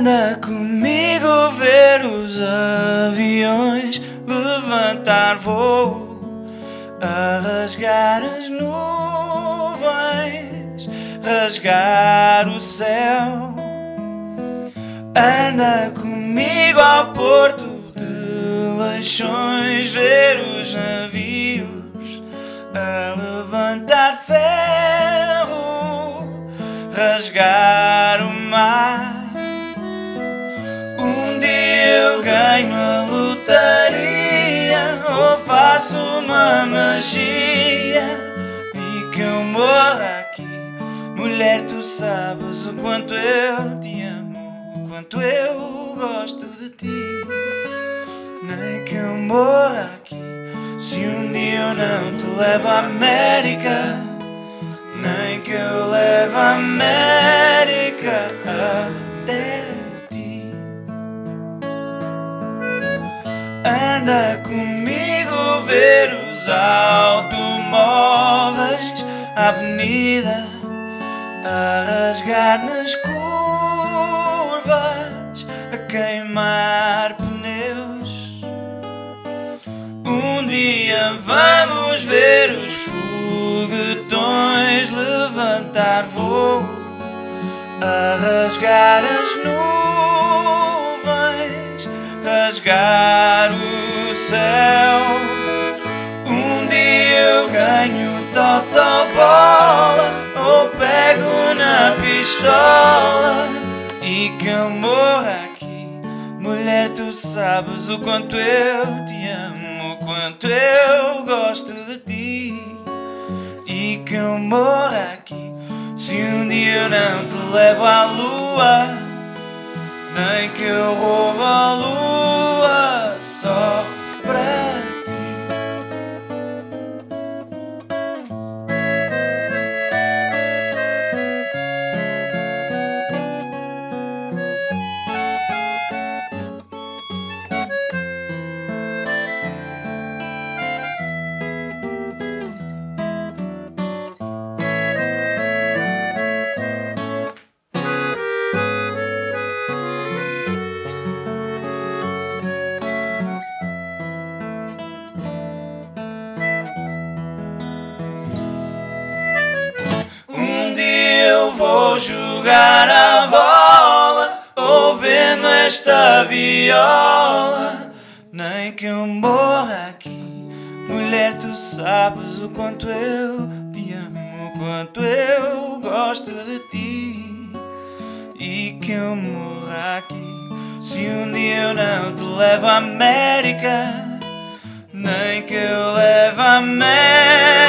Anda comigo ver os aviões levantar voo, a rasgar as nuvens, rasgar o céu. Anda comigo ao porto de Leixões ver os navios a levantar ferro, rasgar o mar. Magia e que eu morra aqui. Mulher, tu sabes o quanto eu te amo, o quanto eu gosto de ti. Nem que eu morra aqui. Se um dia eu não te levo à América, nem que eu leve a América até ti. Anda comigo ver os automóveis, a avenida a rasgar nas curvas, a queimar pneus. Um dia vamos ver os foguetões levantar voo, a rasgar as nuvens, rasgar o céu. Totobola ou pego na pistola e que eu morra aqui. Mulher, tu sabes o quanto eu te amo, o quanto eu gosto de ti e que eu morra aqui. Se um dia eu não te levo à lua, nem que eu roubo vou jogar a bola, ouvindo esta viola. Nem que eu morra aqui, mulher, tu sabes o quanto eu te amo, o quanto eu gosto de ti. E que eu morra aqui, se um dia eu não te levo à América, nem que eu leve a América